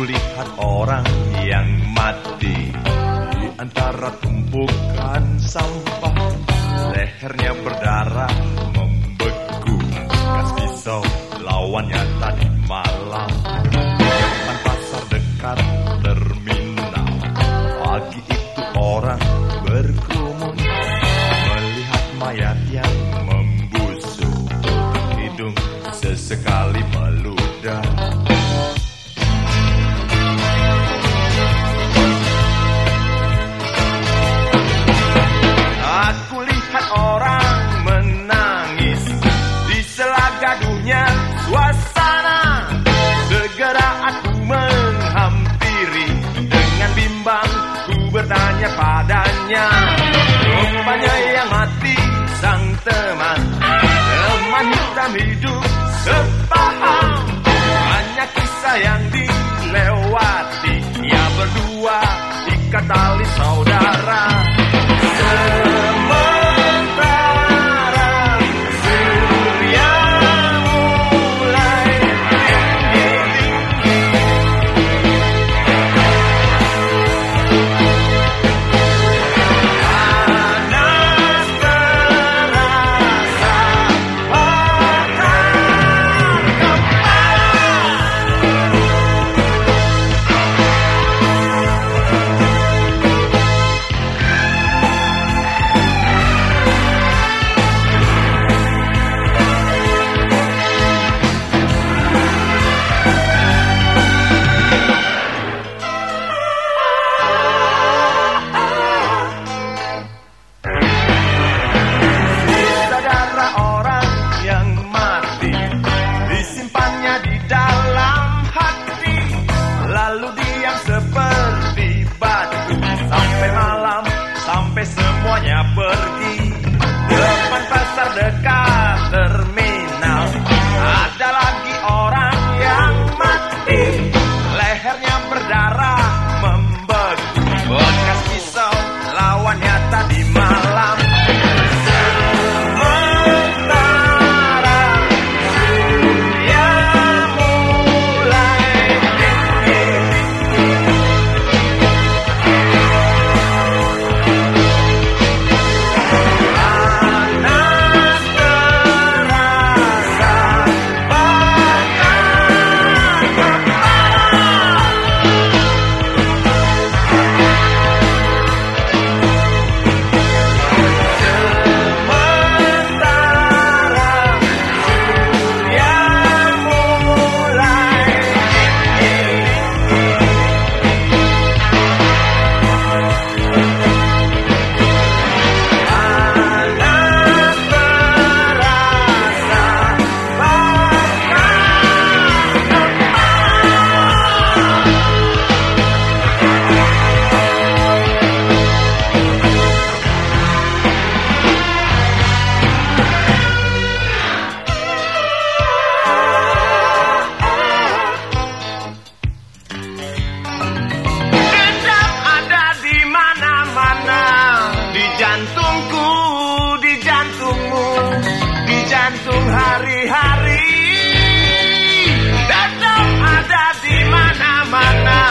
Kulihat orang yang mati. Di antara tumpukan sampah Lehernya berdarah membeku. Kas pisau lawannya tadi malam. Di depan pasar dekat bertanya padanya. Rupanya yang mati sang teman. Teman hitam hidup sepaham. Hanya kisah yang dilewati. Ya berdua ikat tali saudara. pergi langsung hari-hari Tetap ada di mana-mana.